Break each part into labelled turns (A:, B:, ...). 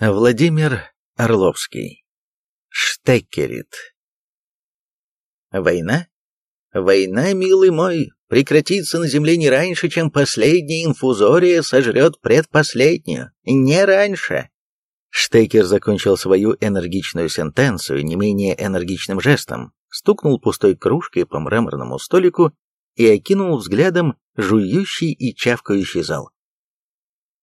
A: Владимир Орловский. Штекерит. Война? Война, милый мой, прекратится на земле не раньше, чем последняя инфузория сожрет предпоследнюю. Не раньше. Штекер закончил свою энергичную сентенцию не менее энергичным жестом, стукнул пустой кружкой по мраморному столику и окинул взглядом жующий и чавкающий зал.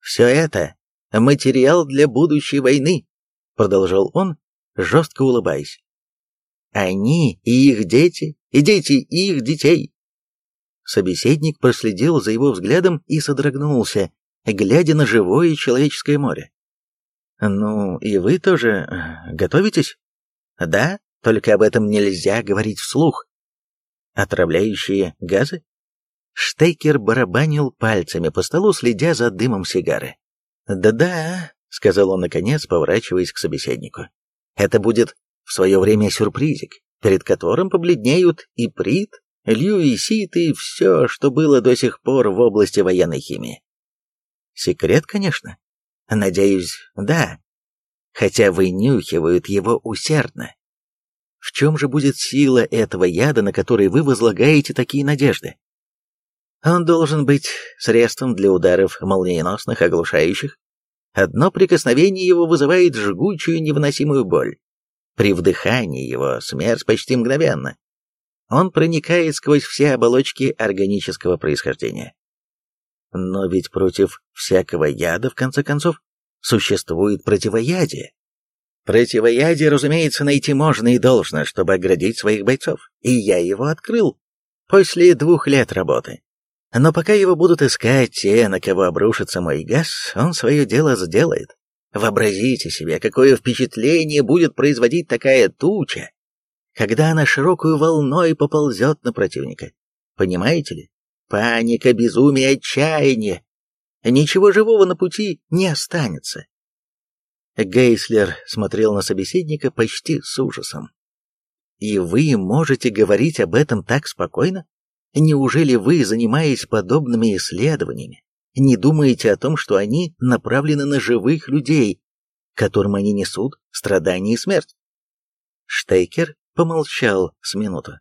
A: «Все это материал для будущей войны», — продолжал он, жестко улыбаясь. «Они и их дети, и дети их детей». Собеседник проследил за его взглядом и содрогнулся, глядя на живое человеческое море. «Ну, и вы тоже э, готовитесь?» «Да, только об этом нельзя говорить вслух». «Отравляющие газы?» Штейкер барабанил пальцами по столу, следя за дымом сигары. «Да-да», — сказал он наконец, поворачиваясь к собеседнику. «Это будет в свое время сюрпризик, перед которым побледнеют и Прит, Льюисит и все, что было до сих пор в области военной химии. Секрет, конечно. Надеюсь, да. Хотя вынюхивают его усердно. В чем же будет сила этого яда, на который вы возлагаете такие надежды? Он должен быть средством для ударов молниеносных, оглушающих. Одно прикосновение его вызывает жгучую невыносимую боль. При вдыхании его смерть почти мгновенна. Он проникает сквозь все оболочки органического происхождения. Но ведь против всякого яда, в конце концов, существует противоядие. Противоядие, разумеется, найти можно и должно, чтобы оградить своих бойцов. И я его открыл после двух лет работы. Но пока его будут искать те, на кого обрушится мой газ, он свое дело сделает. Вообразите себе, какое впечатление будет производить такая туча, когда она широкую волной поползет на противника. Понимаете ли? Паника, безумие, отчаяние. Ничего живого на пути не останется. Гейслер смотрел на собеседника почти с ужасом. «И вы можете говорить об этом так спокойно? Неужели вы, занимаясь подобными исследованиями, не думаете о том, что они направлены на живых людей, которым они несут страдания и смерть? Штейкер помолчал с минуту.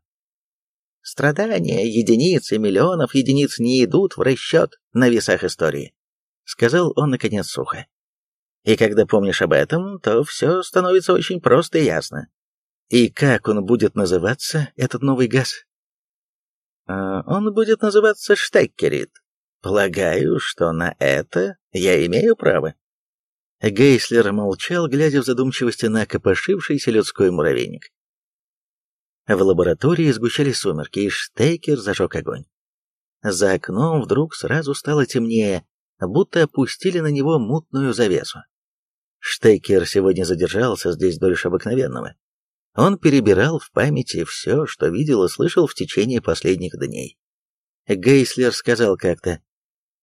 A: Страдания единиц и миллионов единиц не идут в расчет на весах истории, сказал он наконец сухо. И когда помнишь об этом, то все становится очень просто и ясно. И как он будет называться, этот новый газ? А, он будет называться Штеккерит. Полагаю, что на это я имею право. Гейслер молчал, глядя в задумчивости на копошившийся людской муравейник. В лаборатории сгущались сумерки, и Штекер зажег огонь. За окном вдруг сразу стало темнее, будто опустили на него мутную завесу. Штекер сегодня задержался здесь дольше обыкновенного. Он перебирал в памяти все, что видел и слышал в течение последних дней. Гейслер сказал как-то,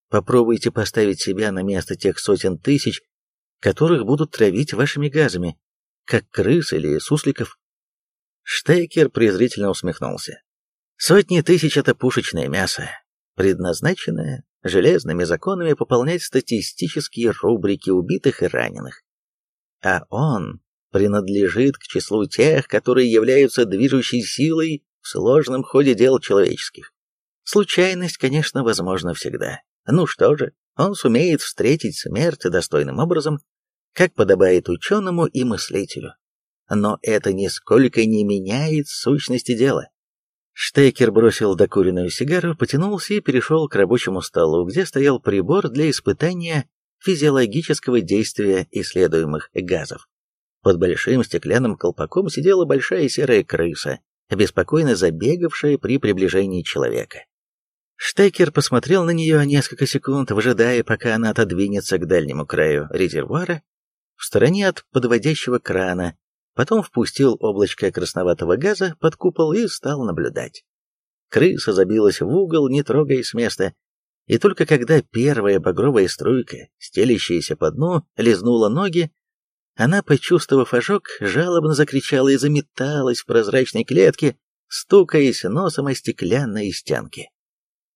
A: «Попробуйте поставить себя на место тех сотен тысяч, которых будут травить вашими газами, как крыс или сусликов». Штекер презрительно усмехнулся. «Сотни тысяч — это пушечное мясо, предназначенное железными законами пополнять статистические рубрики убитых и раненых. А он принадлежит к числу тех, которые являются движущей силой в сложном ходе дел человеческих. Случайность, конечно, возможна всегда. Ну что же, он сумеет встретить смерть достойным образом, как подобает ученому и мыслителю. Но это нисколько не меняет сущности дела. Штекер бросил докуренную сигару, потянулся и перешел к рабочему столу, где стоял прибор для испытания физиологического действия исследуемых газов. Под большим стеклянным колпаком сидела большая серая крыса, беспокойно забегавшая при приближении человека. Штекер посмотрел на нее несколько секунд, выжидая, пока она отодвинется к дальнему краю резервуара, в стороне от подводящего крана, потом впустил облачко красноватого газа под купол и стал наблюдать. Крыса забилась в угол, не трогаясь с места, и только когда первая багровая струйка, стелящаяся по дну, лизнула ноги, она, почувствовав ожог, жалобно закричала и заметалась в прозрачной клетке, стукаясь носом о стеклянные стенки.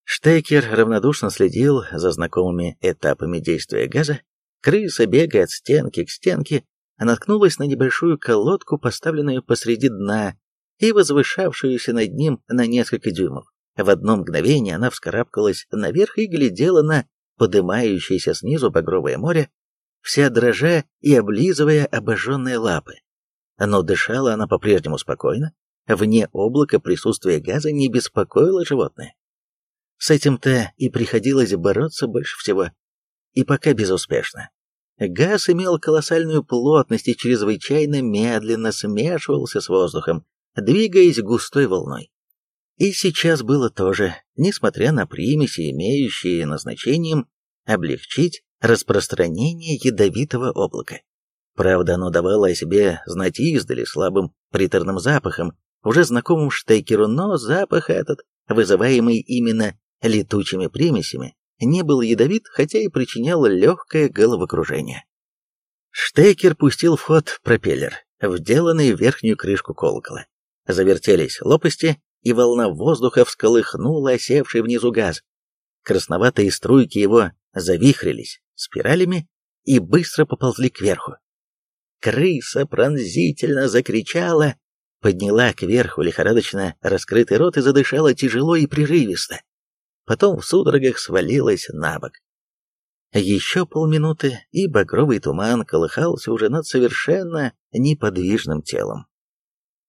A: Штекер равнодушно следил за знакомыми этапами действия газа, Крыса, бегая от стенки к стенке, наткнулась на небольшую колодку, поставленную посреди дна и возвышавшуюся над ним на несколько дюймов. В одно мгновение она вскарабкалась наверх и глядела на подымающееся снизу багровое море, вся дрожа и облизывая обожженные лапы. Но дышала она по-прежнему спокойно, вне облака присутствие газа не беспокоило животное. С этим-то и приходилось бороться больше всего, и пока безуспешно. Газ имел колоссальную плотность и чрезвычайно медленно смешивался с воздухом, двигаясь густой волной. И сейчас было тоже, несмотря на примеси, имеющие назначением облегчить распространение ядовитого облака. Правда, оно давало о себе знать издали слабым приторным запахом, уже знакомым Штекеру, но запах этот, вызываемый именно летучими примесями, не был ядовит, хотя и причинял легкое головокружение. Штекер пустил в ход пропеллер, вделанный в верхнюю крышку колокола. Завертелись лопасти, и волна воздуха всколыхнула осевший внизу газ. Красноватые струйки его завихрились спиралями и быстро поползли кверху. Крыса пронзительно закричала, подняла кверху лихорадочно раскрытый рот и задышала тяжело и прерывисто. Потом в судорогах свалилась на бок. Еще полминуты, и багровый туман колыхался уже над совершенно неподвижным телом.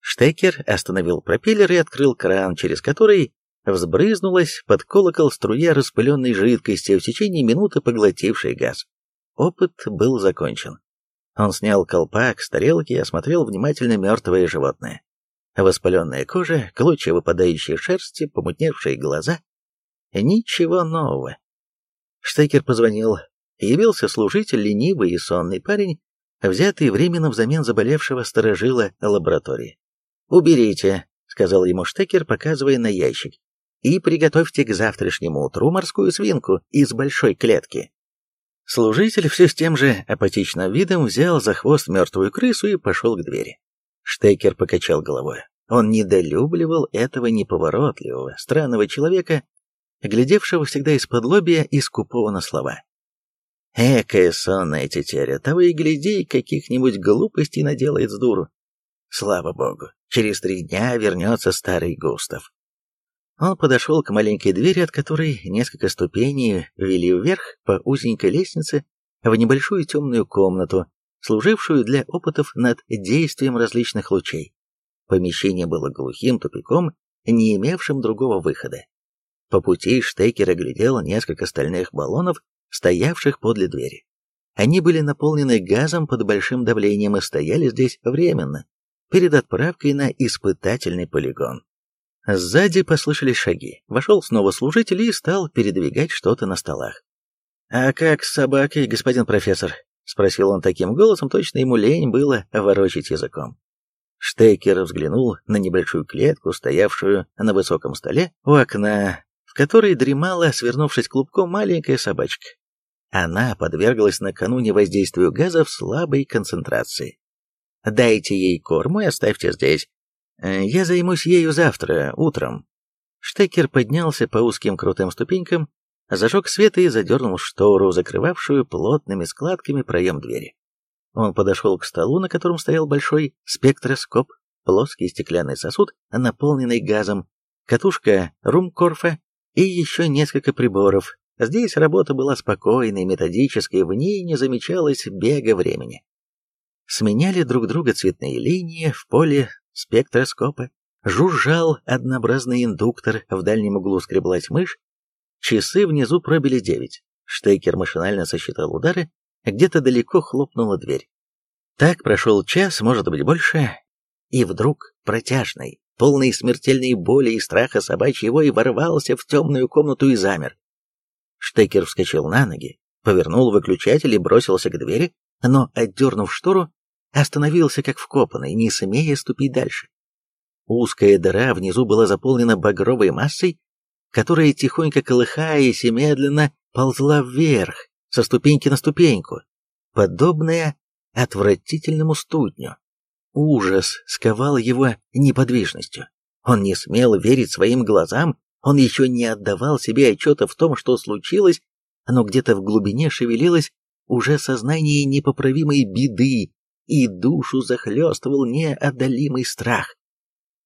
A: Штекер остановил пропеллер и открыл кран, через который взбрызнулась под колокол струя распыленной жидкости, в течение минуты поглотившей газ. Опыт был закончен. Он снял колпак с тарелки и осмотрел внимательно мертвое животное. Воспаленная кожа, клочья выпадающей шерсти, помутневшие глаза. Ничего нового. Штекер позвонил. Явился служитель, ленивый и сонный парень, взятый временно взамен заболевшего сторожила лаборатории. «Уберите», — сказал ему Штекер, показывая на ящик, «и приготовьте к завтрашнему утру морскую свинку из большой клетки». Служитель все с тем же апатичным видом взял за хвост мертвую крысу и пошел к двери. Штекер покачал головой. Он недолюбливал этого неповоротливого, странного человека, глядевшего всегда из-под лобья и скупого на слова. Экая сонная тетеря, того и гляди, каких-нибудь глупостей наделает с дуру. Слава богу, через три дня вернется старый Густав. Он подошел к маленькой двери, от которой несколько ступеней вели вверх по узенькой лестнице в небольшую темную комнату, служившую для опытов над действием различных лучей. Помещение было глухим тупиком, не имевшим другого выхода. По пути Штекер оглядел несколько стальных баллонов, стоявших подле двери. Они были наполнены газом под большим давлением и стояли здесь временно, перед отправкой на испытательный полигон. Сзади послышались шаги. Вошел снова служитель и стал передвигать что-то на столах. «А как с собакой, господин профессор?» — спросил он таким голосом, точно ему лень было ворочить языком. Штекер взглянул на небольшую клетку, стоявшую на высоком столе у окна, в которой дремала, свернувшись клубком, маленькая собачка. Она подверглась накануне воздействию газа в слабой концентрации. Дайте ей корму и оставьте здесь. Э, я займусь ею завтра, утром». Штекер поднялся по узким крутым ступенькам, зажег свет и задернул штору, закрывавшую плотными складками проем двери. Он подошел к столу, на котором стоял большой спектроскоп, плоский стеклянный сосуд, наполненный газом, катушка румкорфа и еще несколько приборов. Здесь работа была спокойной, методической, в ней не замечалось бега времени сменяли друг друга цветные линии в поле спектроскопа, жужжал однообразный индуктор, в дальнем углу скреблась мышь, часы внизу пробили девять. Штекер машинально сосчитал удары, где-то далеко хлопнула дверь. Так прошел час, может быть больше, и вдруг протяжный, полный смертельной боли и страха собачий вой ворвался в темную комнату и замер. Штекер вскочил на ноги, повернул выключатель и бросился к двери, но, отдернув штору, остановился как вкопанный, не смея ступить дальше. Узкая дыра внизу была заполнена багровой массой, которая, тихонько колыхаясь и медленно, ползла вверх, со ступеньки на ступеньку, подобная отвратительному студню. Ужас сковал его неподвижностью. Он не смел верить своим глазам, он еще не отдавал себе отчета в том, что случилось, но где-то в глубине шевелилась уже сознание непоправимой беды, и душу захлестывал неодолимый страх.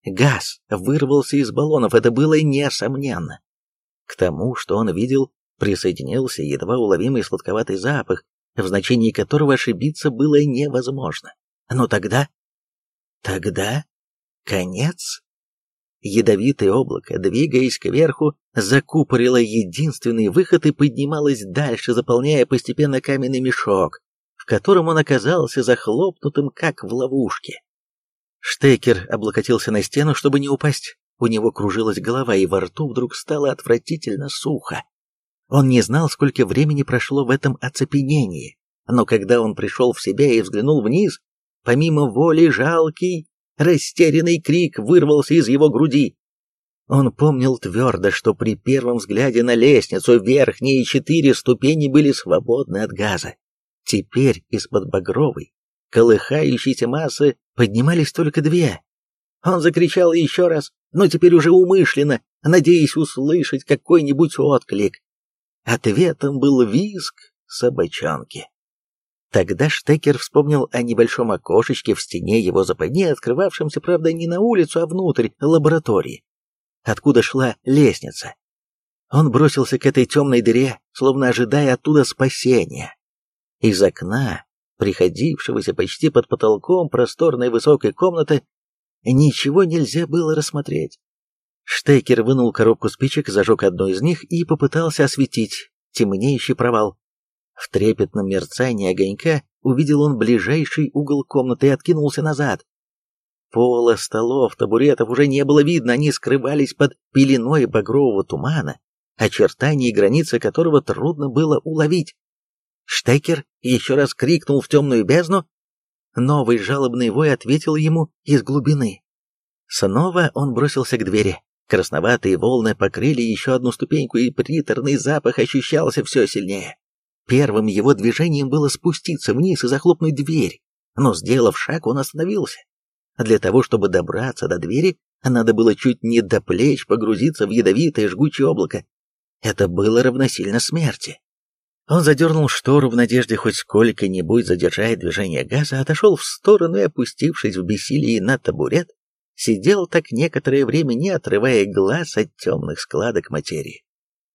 A: Газ вырвался из баллонов, это было несомненно. К тому, что он видел, присоединился едва уловимый сладковатый запах, в значении которого ошибиться было невозможно. Но тогда... Тогда... Конец? Ядовитое облако, двигаясь кверху, закупорило единственный выход и поднималось дальше, заполняя постепенно каменный мешок, котором он оказался захлопнутым, как в ловушке. Штекер облокотился на стену, чтобы не упасть. У него кружилась голова, и во рту вдруг стало отвратительно сухо. Он не знал, сколько времени прошло в этом оцепенении, но когда он пришел в себя и взглянул вниз, помимо воли жалкий, растерянный крик вырвался из его груди. Он помнил твердо, что при первом взгляде на лестницу верхние четыре ступени были свободны от газа. Теперь из-под багровой, колыхающейся массы поднимались только две. Он закричал еще раз, но теперь уже умышленно, надеясь услышать какой-нибудь отклик. Ответом был визг собачонки. Тогда Штекер вспомнил о небольшом окошечке в стене его западни, открывавшемся, правда, не на улицу, а внутрь лаборатории, откуда шла лестница. Он бросился к этой темной дыре, словно ожидая оттуда спасения. Из окна, приходившегося почти под потолком просторной высокой комнаты, ничего нельзя было рассмотреть. Штекер вынул коробку спичек, зажег одну из них и попытался осветить темнеющий провал. В трепетном мерцании огонька увидел он ближайший угол комнаты и откинулся назад. Пола, столов, табуретов уже не было видно, они скрывались под пеленой багрового тумана, очертания и границы которого трудно было уловить. Штекер еще раз крикнул в темную бездну. Новый жалобный вой ответил ему из глубины. Снова он бросился к двери. Красноватые волны покрыли еще одну ступеньку, и приторный запах ощущался все сильнее. Первым его движением было спуститься вниз и захлопнуть дверь, но, сделав шаг, он остановился. Для того, чтобы добраться до двери, надо было чуть не до плеч погрузиться в ядовитое жгучее облако. Это было равносильно смерти. Он задернул штору в надежде хоть сколько-нибудь задержать движение газа, отошел в сторону и, опустившись в бессилии на табурет, сидел так некоторое время, не отрывая глаз от темных складок материи,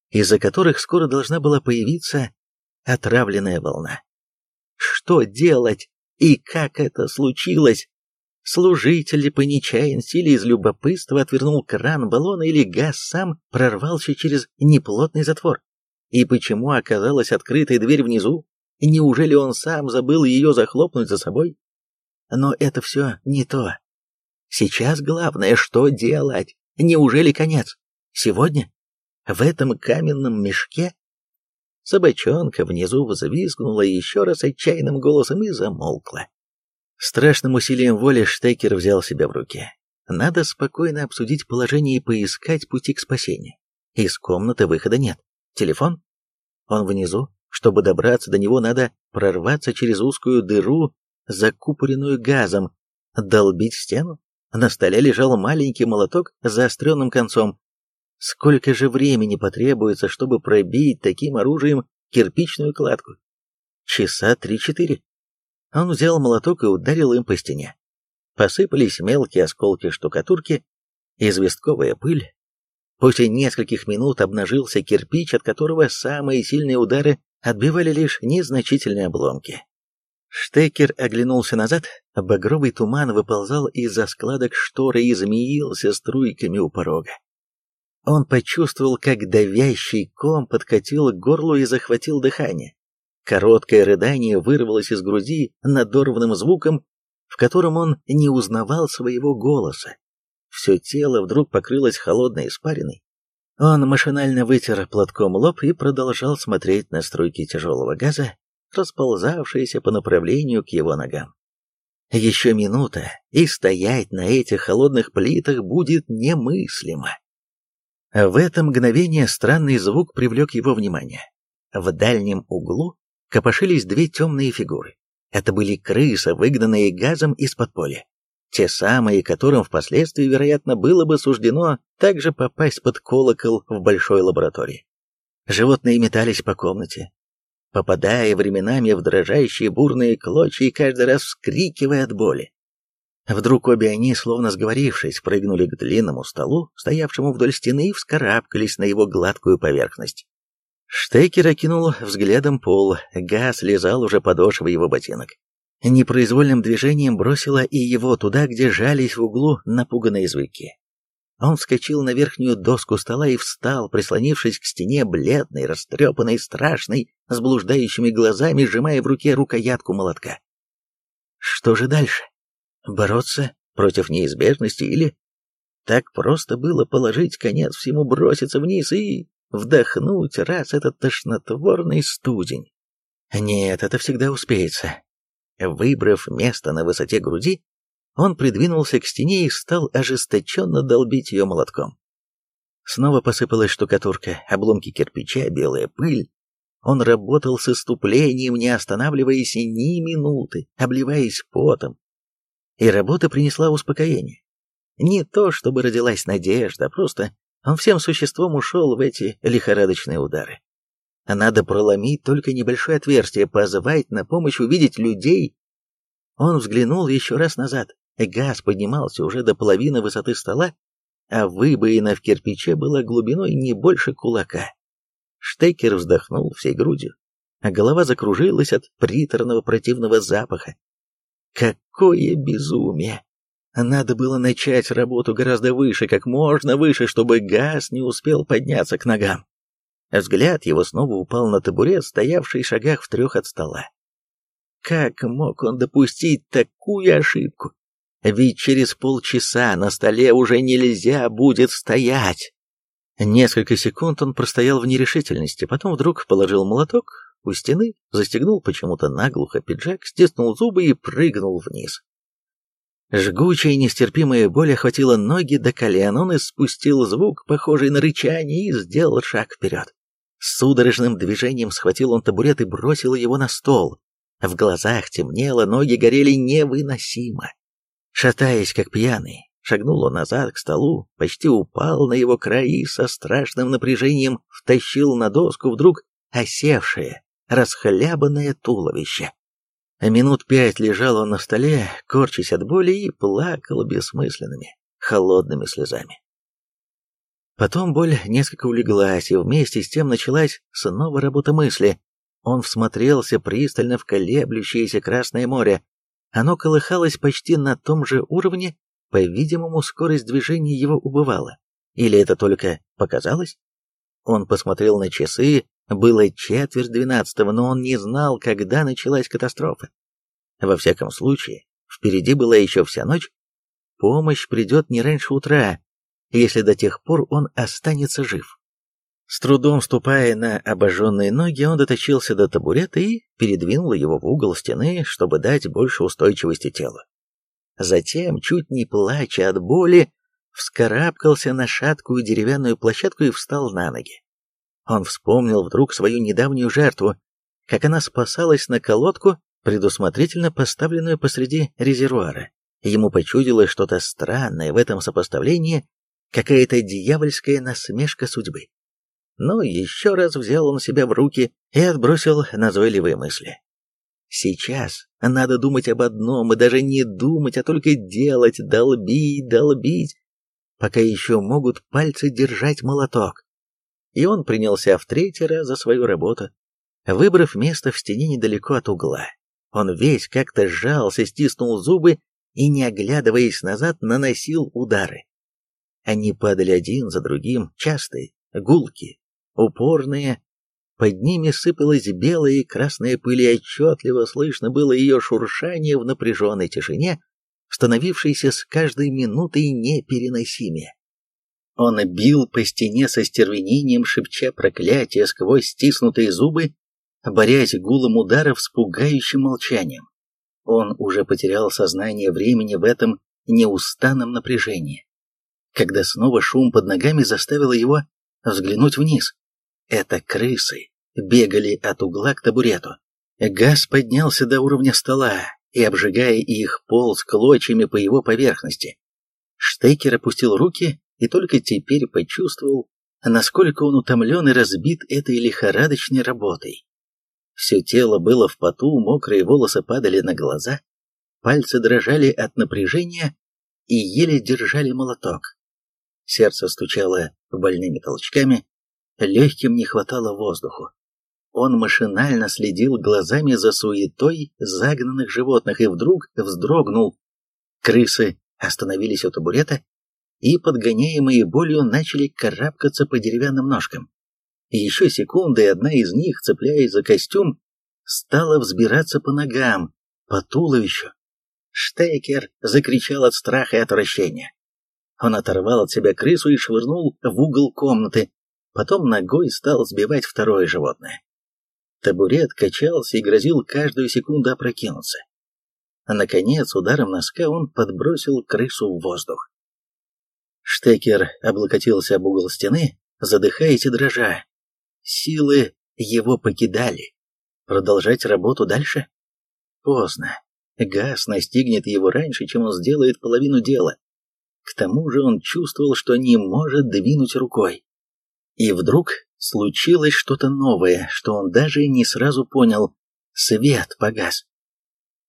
A: из-за которых скоро должна была появиться отравленная волна. Что делать и как это случилось? Служитель по нечаянности или из любопытства отвернул кран баллона или газ сам прорвался через неплотный затвор? И почему оказалась открытая дверь внизу? Неужели он сам забыл ее захлопнуть за собой? Но это все не то. Сейчас главное, что делать? Неужели конец? Сегодня? В этом каменном мешке? Собачонка внизу взвизгнула еще раз отчаянным голосом и замолкла. Страшным усилием воли Штекер взял себя в руки. Надо спокойно обсудить положение и поискать пути к спасению. Из комнаты выхода нет. Телефон? Он внизу. Чтобы добраться до него, надо прорваться через узкую дыру, закупоренную газом, долбить стену, на столе лежал маленький молоток с заостренным концом. Сколько же времени потребуется, чтобы пробить таким оружием кирпичную кладку? Часа три-четыре. Он взял молоток и ударил им по стене. Посыпались мелкие осколки штукатурки, известковая пыль. После нескольких минут обнажился кирпич, от которого самые сильные удары отбивали лишь незначительные обломки. Штекер оглянулся назад, а багровый туман выползал из-за складок шторы и змеился струйками у порога. Он почувствовал, как давящий ком подкатил к горлу и захватил дыхание. Короткое рыдание вырвалось из груди надорванным звуком, в котором он не узнавал своего голоса. Все тело вдруг покрылось холодной испариной. Он машинально вытер платком лоб и продолжал смотреть на струйки тяжелого газа, расползавшиеся по направлению к его ногам. Еще минута, и стоять на этих холодных плитах будет немыслимо. В это мгновение странный звук привлек его внимание. В дальнем углу копошились две темные фигуры. Это были крысы, выгнанные газом из-под поля. Те самые, которым впоследствии, вероятно, было бы суждено также попасть под колокол в большой лаборатории. Животные метались по комнате, попадая временами в дрожащие бурные клочья и каждый раз вскрикивая от боли. Вдруг обе они, словно сговорившись, прыгнули к длинному столу, стоявшему вдоль стены, и вскарабкались на его гладкую поверхность. Штекер окинул взглядом пол, газ лизал уже подошвы его ботинок. Непроизвольным движением бросила и его туда, где жались в углу напуганные зверьки. Он вскочил на верхнюю доску стола и встал, прислонившись к стене, бледный, растрепанный, страшный, с блуждающими глазами, сжимая в руке рукоятку молотка. Что же дальше? Бороться против неизбежности или... Так просто было положить конец всему, броситься вниз и вдохнуть раз этот тошнотворный студень. Нет, это всегда успеется. Выбрав место на высоте груди, он придвинулся к стене и стал ожесточенно долбить ее молотком. Снова посыпалась штукатурка, обломки кирпича, белая пыль. Он работал с иступлением, не останавливаясь ни минуты, обливаясь потом. И работа принесла успокоение. Не то, чтобы родилась надежда, просто он всем существом ушел в эти лихорадочные удары. Надо проломить только небольшое отверстие, позвать на помощь, увидеть людей. Он взглянул еще раз назад. Газ поднимался уже до половины высоты стола, а выбоина в кирпиче была глубиной не больше кулака. Штекер вздохнул всей грудью, а голова закружилась от приторного противного запаха. Какое безумие! Надо было начать работу гораздо выше, как можно выше, чтобы газ не успел подняться к ногам. Взгляд его снова упал на табурет, стоявший в шагах в трех от стола. Как мог он допустить такую ошибку? Ведь через полчаса на столе уже нельзя будет стоять. Несколько секунд он простоял в нерешительности, потом вдруг положил молоток у стены, застегнул почему-то наглухо пиджак, стиснул зубы и прыгнул вниз. Жгучая нестерпимая боль охватила ноги до колен, он испустил звук, похожий на рычание, и сделал шаг вперед. Судорожным движением схватил он табурет и бросил его на стол. В глазах темнело, ноги горели невыносимо. Шатаясь, как пьяный, шагнул он назад к столу, почти упал на его край со страшным напряжением втащил на доску вдруг осевшее, расхлябанное туловище. Минут пять лежал он на столе, корчась от боли и плакал бессмысленными, холодными слезами. Потом боль несколько улеглась, и вместе с тем началась снова работа мысли. Он всмотрелся пристально в колеблющееся Красное море. Оно колыхалось почти на том же уровне, по-видимому, скорость движения его убывала. Или это только показалось? Он посмотрел на часы, было четверть двенадцатого, но он не знал, когда началась катастрофа. Во всяком случае, впереди была еще вся ночь. Помощь придет не раньше утра, если до тех пор он останется жив. С трудом ступая на обожженные ноги, он дотащился до табурета и передвинул его в угол стены, чтобы дать больше устойчивости телу. Затем, чуть не плача от боли, вскарабкался на шаткую деревянную площадку и встал на ноги. Он вспомнил вдруг свою недавнюю жертву, как она спасалась на колодку, предусмотрительно поставленную посреди резервуара. Ему почудилось что-то странное в этом сопоставлении, какая-то дьявольская насмешка судьбы. Но еще раз взял он себя в руки и отбросил назойливые мысли. Сейчас надо думать об одном, и даже не думать, а только делать, долбить, долбить, пока еще могут пальцы держать молоток и он принялся в третий раз за свою работу, выбрав место в стене недалеко от угла. Он весь как-то сжался, стиснул зубы и, не оглядываясь назад, наносил удары. Они падали один за другим, частые, гулки, упорные. Под ними сыпалась белая и красная пыль, и отчетливо слышно было ее шуршание в напряженной тишине, становившейся с каждой минутой непереносимее. Он бил по стене со стервенением, шепча проклятия сквозь стиснутые зубы, борясь гулом ударов с пугающим молчанием. Он уже потерял сознание времени в этом неустанном напряжении. Когда снова шум под ногами заставил его взглянуть вниз. Это крысы бегали от угла к табурету. Газ поднялся до уровня стола и, обжигая их, полз клочьями по его поверхности. Штекер опустил руки и только теперь почувствовал, насколько он утомлен и разбит этой лихорадочной работой. Все тело было в поту, мокрые волосы падали на глаза, пальцы дрожали от напряжения и еле держали молоток. Сердце стучало больными толчками, легким не хватало воздуху. Он машинально следил глазами за суетой загнанных животных и вдруг вздрогнул. Крысы остановились у табурета и, подгоняемые болью, начали карабкаться по деревянным ножкам. Еще секунды, и одна из них, цепляясь за костюм, стала взбираться по ногам, по туловищу. Штекер закричал от страха и отвращения. Он оторвал от себя крысу и швырнул в угол комнаты, потом ногой стал сбивать второе животное. Табурет качался и грозил каждую секунду опрокинуться. А наконец, ударом носка он подбросил крысу в воздух. Штекер облокотился об угол стены, задыхаясь и дрожа. Силы его покидали. Продолжать работу дальше? Поздно. Газ настигнет его раньше, чем он сделает половину дела. К тому же он чувствовал, что не может двинуть рукой. И вдруг случилось что-то новое, что он даже не сразу понял. Свет погас.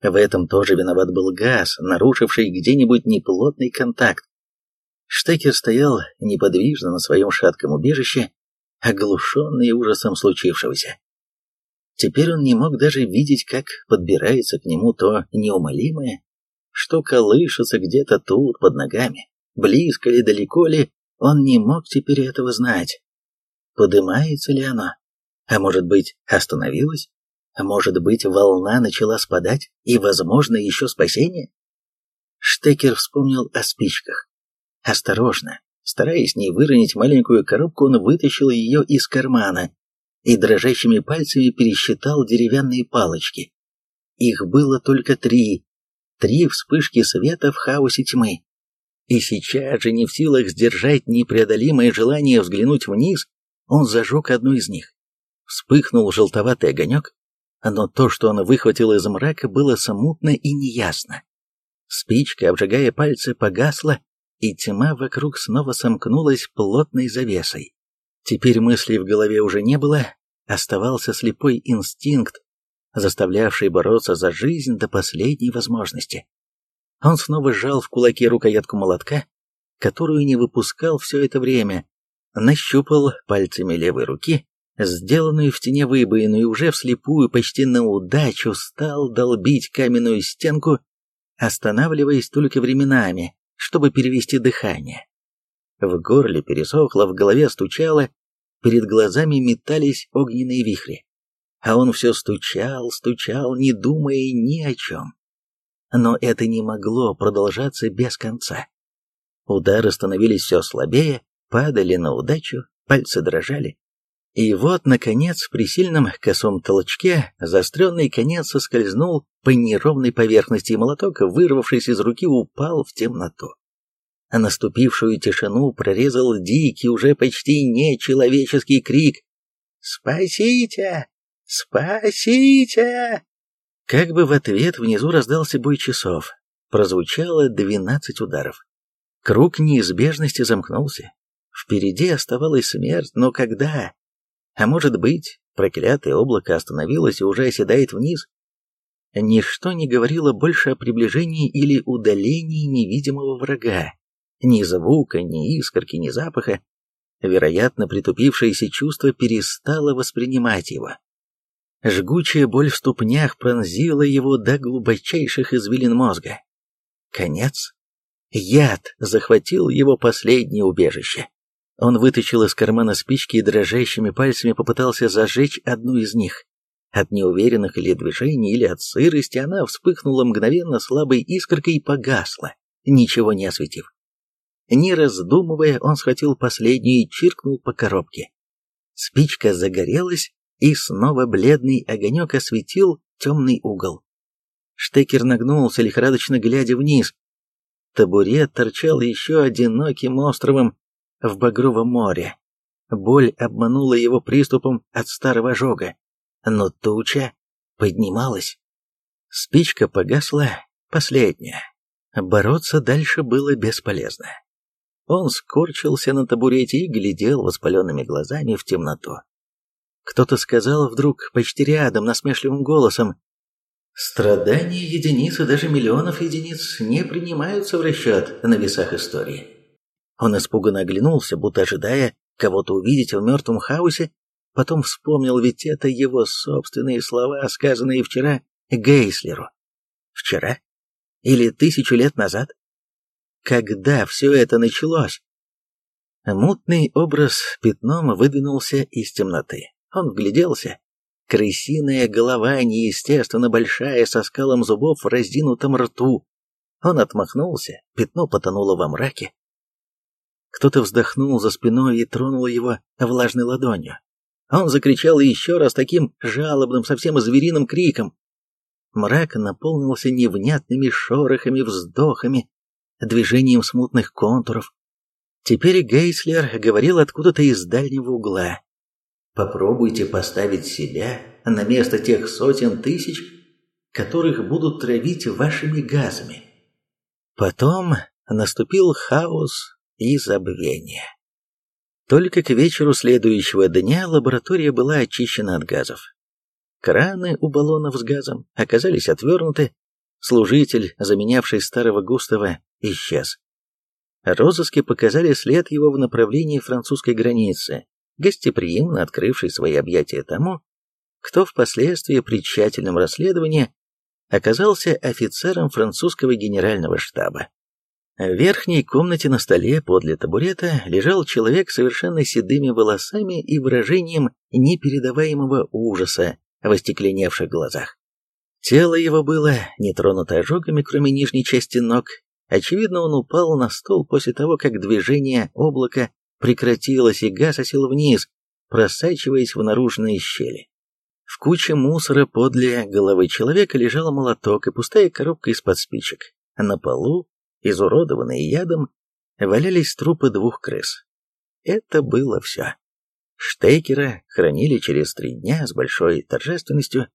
A: В этом тоже виноват был газ, нарушивший где-нибудь неплотный контакт. Штекер стоял неподвижно на своем шатком убежище, оглушенный ужасом случившегося. Теперь он не мог даже видеть, как подбирается к нему то неумолимое, что колышется где-то тут под ногами. Близко ли, далеко ли, он не мог теперь этого знать. Подымается ли оно? А может быть, остановилось? А может быть, волна начала спадать, и, возможно, еще спасение? Штекер вспомнил о спичках. Осторожно, стараясь не выронить маленькую коробку, он вытащил ее из кармана и дрожащими пальцами пересчитал деревянные палочки. Их было только три. Три вспышки света в хаосе тьмы. И сейчас же не в силах сдержать непреодолимое желание взглянуть вниз, он зажег одну из них. Вспыхнул желтоватый огонек, но то, что он выхватил из мрака, было смутно и неясно. Спичка, обжигая пальцы, погасла, и тьма вокруг снова сомкнулась плотной завесой. Теперь мыслей в голове уже не было, оставался слепой инстинкт, заставлявший бороться за жизнь до последней возможности. Он снова сжал в кулаке рукоятку молотка, которую не выпускал все это время, нащупал пальцами левой руки сделанную в стене выбоину, и уже вслепую, почти на удачу, стал долбить каменную стенку, останавливаясь только временами, чтобы перевести дыхание. В горле пересохло, в голове стучало, перед глазами метались огненные вихри. А он все стучал, стучал, не думая ни о чем. Но это не могло продолжаться без конца. Удары становились все слабее, падали на удачу, пальцы дрожали. И вот, наконец, при сильном косом толчке заостренный конец соскользнул по неровной поверхности, и молоток, вырвавшись из руки, упал в темноту. А наступившую тишину прорезал дикий, уже почти нечеловеческий крик «Спасите! Спасите!» Как бы в ответ внизу раздался бой часов. Прозвучало двенадцать ударов. Круг неизбежности замкнулся. Впереди оставалась смерть, но когда? А может быть, проклятое облако остановилось и уже оседает вниз? Ничто не говорило больше о приближении или удалении невидимого врага. Ни звука, ни искорки, ни запаха. Вероятно, притупившееся чувство перестало воспринимать его. Жгучая боль в ступнях пронзила его до глубочайших извилин мозга. Конец. Яд захватил его последнее убежище. Он вытащил из кармана спички и дрожащими пальцами попытался зажечь одну из них. От неуверенных или движений, или от сырости она вспыхнула мгновенно слабой искоркой и погасла, ничего не осветив. Не раздумывая, он схватил последнюю и чиркнул по коробке. Спичка загорелась, и снова бледный огонек осветил темный угол. Штекер нагнулся, лихорадочно глядя вниз. Табурет торчал еще одиноким островом в Багровом море. Боль обманула его приступом от старого ожога, но туча поднималась. Спичка погасла, последняя. Бороться дальше было бесполезно. Он скорчился на табурете и глядел воспаленными глазами в темноту. Кто-то сказал вдруг, почти рядом, насмешливым голосом, «Страдания единицы, даже миллионов единиц, не принимаются в расчет на весах истории». Он испуганно оглянулся, будто ожидая кого-то увидеть в мертвом хаосе, потом вспомнил, ведь это его собственные слова, сказанные вчера Гейслеру. Вчера? Или тысячу лет назад? Когда все это началось? Мутный образ пятном выдвинулся из темноты. Он вгляделся. Крысиная голова, неестественно большая, со скалом зубов в раздинутом рту. Он отмахнулся, пятно потонуло во мраке. Кто-то вздохнул за спиной и тронул его влажной ладонью. Он закричал еще раз таким жалобным, совсем звериным криком. Мрак наполнился невнятными шорохами, вздохами, движением смутных контуров. Теперь Гейслер говорил откуда-то из дальнего угла. Попробуйте поставить себя на место тех сотен тысяч, которых будут травить вашими газами. Потом наступил хаос и забвение. Только к вечеру следующего дня лаборатория была очищена от газов. Краны у баллонов с газом оказались отвернуты, служитель, заменявший старого Густава, исчез. Розыски показали след его в направлении французской границы, гостеприимно открывший свои объятия тому, кто впоследствии при тщательном расследовании оказался офицером французского генерального штаба. В верхней комнате на столе подле табурета лежал человек с совершенно седыми волосами и выражением непередаваемого ужаса в остекленевших глазах. Тело его было не тронуто ожогами, кроме нижней части ног. Очевидно, он упал на стол после того, как движение облака прекратилось, и газ осел вниз, просачиваясь в наружные щели. В куче мусора подле головы человека лежал молоток и пустая коробка из-под спичек. На полу, изуродованные ядом, валялись трупы двух крыс. Это было все. Штекера хранили через три дня с большой торжественностью,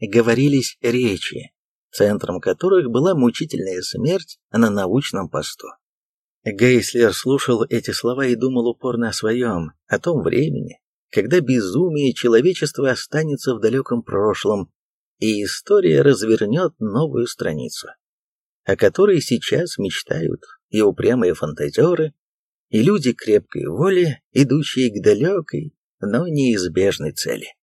A: говорились речи, центром которых была мучительная смерть на научном посту. Гейслер слушал эти слова и думал упорно о своем, о том времени, когда безумие человечества останется в далеком прошлом, и история развернет новую страницу, о которой сейчас мечтают и упрямые фантазеры, и люди крепкой воли, идущие к далекой, но неизбежной цели.